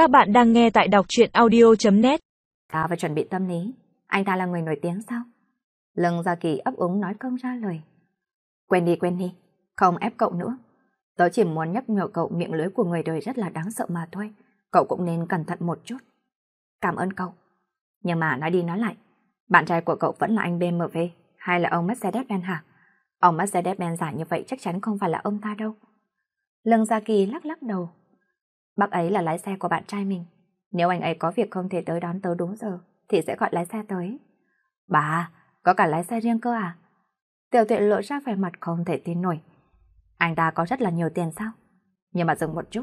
Các bạn đang nghe tại đọc truyện audio.net Ta phải chuẩn bị tâm lý. Anh ta là người nổi tiếng sao? Lưng Gia Kỳ ấp úng nói không ra lời. Quên đi, quên đi. Không ép cậu nữa. Tớ chỉ muốn nhắc nhở cậu miệng lưới của người đời rất là đáng sợ mà thôi. Cậu cũng nên cẩn thận một chút. Cảm ơn cậu. Nhưng mà nói đi nói lại. Bạn trai của cậu vẫn là anh BMW hay là ông Mercedes-Benz hả? Ông Mercedes-Benz giả như vậy chắc chắn không phải là ông ta đâu. Lương Gia Kỳ lắc lắc đầu. Bác ấy là lái xe của bạn trai mình. Nếu anh ấy có việc không thể tới đón tớ đúng giờ, thì sẽ gọi lái xe tới. Bà, có cả lái xe riêng cơ à? Tiểu tuệ lộ ra vẻ mặt không thể tin nổi. Anh ta có rất là nhiều tiền sao? Nhưng mà dừng một chút.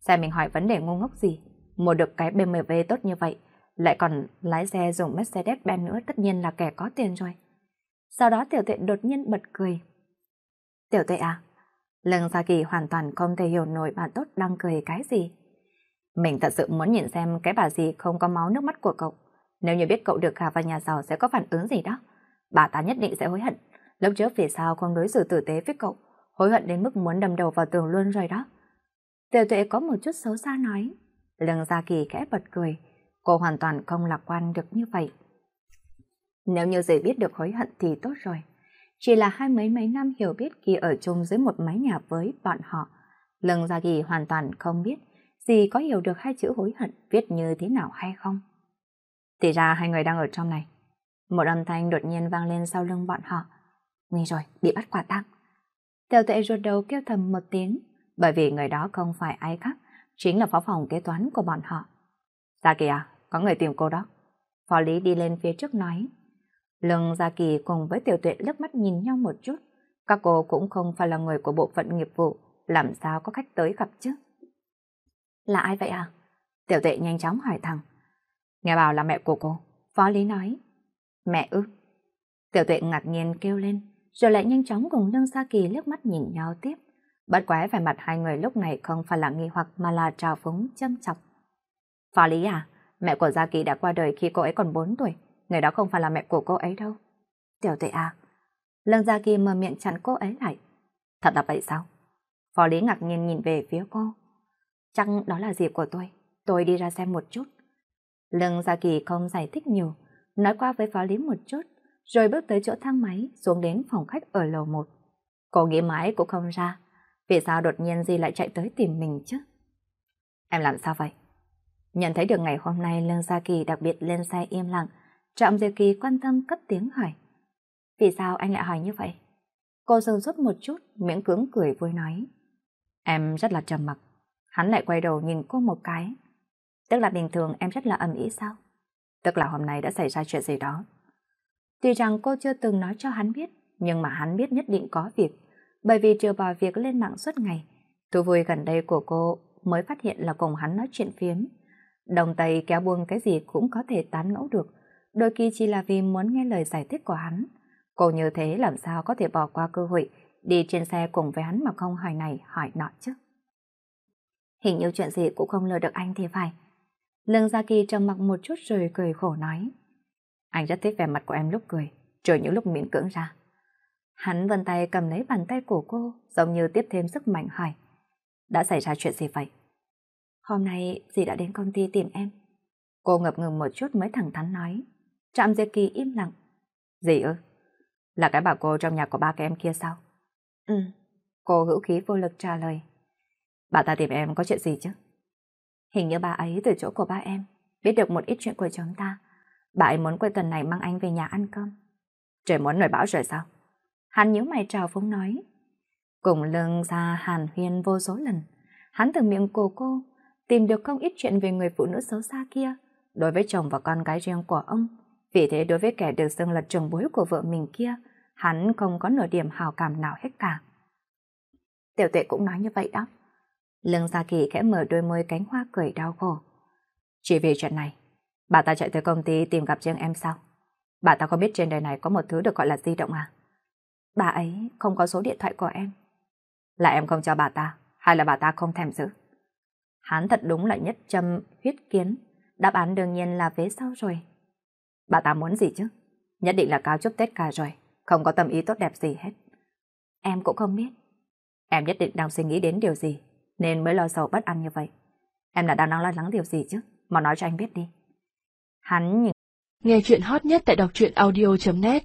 Xe mình hỏi vấn đề ngu ngốc gì? Mua được cái BMW tốt như vậy, lại còn lái xe dùng Mercedes-Benz nữa tất nhiên là kẻ có tiền rồi. Sau đó tiểu tuệ đột nhiên bật cười. Tiểu tuệ à? Lương Gia Kỳ hoàn toàn không thể hiểu nổi bà tốt đang cười cái gì. Mình thật sự muốn nhìn xem cái bà gì không có máu nước mắt của cậu. Nếu như biết cậu được gà vào nhà giàu sẽ có phản ứng gì đó. Bà ta nhất định sẽ hối hận. Lúc trước vì sao không đối xử tử tế với cậu. Hối hận đến mức muốn đâm đầu vào tường luôn rồi đó. Tiểu tuệ có một chút xấu xa nói. Lương Gia Kỳ khẽ bật cười. Cô hoàn toàn không lạc quan được như vậy. Nếu như dì biết được hối hận thì tốt rồi. Chỉ là hai mấy mấy năm hiểu biết khi ở chung dưới một mái nhà với bọn họ. Lương Gia Kỳ hoàn toàn không biết gì có hiểu được hai chữ hối hận viết như thế nào hay không. Thì ra hai người đang ở trong này. Một âm thanh đột nhiên vang lên sau lưng bọn họ. Nguy rồi, bị bắt quả tang. Tiểu tuệ ruột đầu kêu thầm một tiếng, bởi vì người đó không phải ai khác, chính là phó phòng kế toán của bọn họ. Gia Kỳ à, có người tìm cô đó. Phó lý đi lên phía trước nói. Lương Gia Kỳ cùng với Tiểu Tuệ lướt mắt nhìn nhau một chút. Các cô cũng không phải là người của bộ phận nghiệp vụ, làm sao có khách tới gặp chứ? Là ai vậy à? Tiểu Tuệ nhanh chóng hỏi thẳng. Nghe bảo là mẹ của cô. Phó Lý nói. Mẹ ư? Tiểu Tuệ ngạc nhiên kêu lên, rồi lại nhanh chóng cùng Lương Gia Kỳ liếc mắt nhìn nhau tiếp. Bất quá vẻ mặt hai người lúc này không phải là nghi hoặc mà là trào phúng châm chọc. Phó Lý à, mẹ của Gia Kỳ đã qua đời khi cô ấy còn 4 tuổi người đó không phải là mẹ của cô ấy đâu. Tiểu tuệ à? Lương Gia Kỳ mở miệng chặn cô ấy lại. Thật là vậy sao? Phó Lý ngạc nhiên nhìn về phía cô. Chắc đó là dịp của tôi. Tôi đi ra xem một chút. Lương Gia Kỳ không giải thích nhiều, nói qua với Phó Lý một chút, rồi bước tới chỗ thang máy xuống đến phòng khách ở lầu 1. Cô nghĩ mãi cũng không ra, vì sao đột nhiên Di lại chạy tới tìm mình chứ? Em làm sao vậy? Nhận thấy được ngày hôm nay Lương Gia Kỳ đặc biệt lên xe im lặng, Trọng Diệp Kỳ quan tâm cất tiếng hỏi. Vì sao anh lại hỏi như vậy? Cô dừng rút một chút, miễn cưỡng cười vui nói. Em rất là trầm mặc. Hắn lại quay đầu nhìn cô một cái. Tức là bình thường em rất là ầm ĩ sao? Tức là hôm nay đã xảy ra chuyện gì đó. Tuy rằng cô chưa từng nói cho hắn biết, nhưng mà hắn biết nhất định có việc, bởi vì trừ bỏ việc lên mạng suốt ngày. Thú vui gần đây của cô mới phát hiện là cùng hắn nói chuyện phiếm. Đồng tay kéo buông cái gì cũng có thể tán ngẫu được, đôi khi chỉ là vì muốn nghe lời giải thích của hắn. Cô như thế làm sao có thể bỏ qua cơ hội đi trên xe cùng với hắn mà không hỏi này hỏi nọ chứ. Hình như chuyện gì cũng không lừa được anh thì phải. Lương Gia Kỳ trầm mặc một chút rồi cười khổ nói. Anh rất thích vẻ mặt của em lúc cười, trừ những lúc miễn cưỡng ra. Hắn vân tay cầm lấy bàn tay của cô, giống như tiếp thêm sức mạnh hỏi. Đã xảy ra chuyện gì vậy? Hôm nay dì đã đến công ty tìm em. Cô ngập ngừng một chút mới thẳng thắn nói. Trạm Diệp Kỳ im lặng. Gì ư? Là cái bà cô trong nhà của ba cái em kia sao? Ừ. Cô hữu khí vô lực trả lời. Bà ta tìm em có chuyện gì chứ? Hình như bà ấy từ chỗ của ba em, biết được một ít chuyện của chúng ta. Bà ấy muốn cuối tuần này mang anh về nhà ăn cơm. Trời muốn nổi bão rồi sao? Hắn nhíu mày trào phúng nói. Cùng lưng ra hàn huyên vô số lần. Hắn từ miệng của cô tìm được không ít chuyện về người phụ nữ xấu xa kia. Đối với chồng và con gái riêng của ông, vì thế đối với kẻ được xưng là chồng bối của vợ mình kia, hắn không có nửa điểm hào cảm nào hết cả. Tiểu tuệ cũng nói như vậy đó. Lương Gia Kỳ khẽ mở đôi môi cánh hoa cười đau khổ. Chỉ vì chuyện này, bà ta chạy tới công ty tìm gặp riêng em sao? Bà ta có biết trên đời này có một thứ được gọi là di động à? Bà ấy không có số điện thoại của em. Là em không cho bà ta, hay là bà ta không thèm giữ? Hắn thật đúng là nhất châm huyết kiến, đáp án đương nhiên là vế sau rồi. Bà ta muốn gì chứ? Nhất định là cao chúc Tết cả rồi, không có tâm ý tốt đẹp gì hết. Em cũng không biết. Em nhất định đang suy nghĩ đến điều gì, nên mới lo sầu bất an như vậy. Em là đang lo lắng điều gì chứ? Mà nói cho anh biết đi. Hắn nhìn Nghe chuyện hot nhất tại đọc truyện audio.net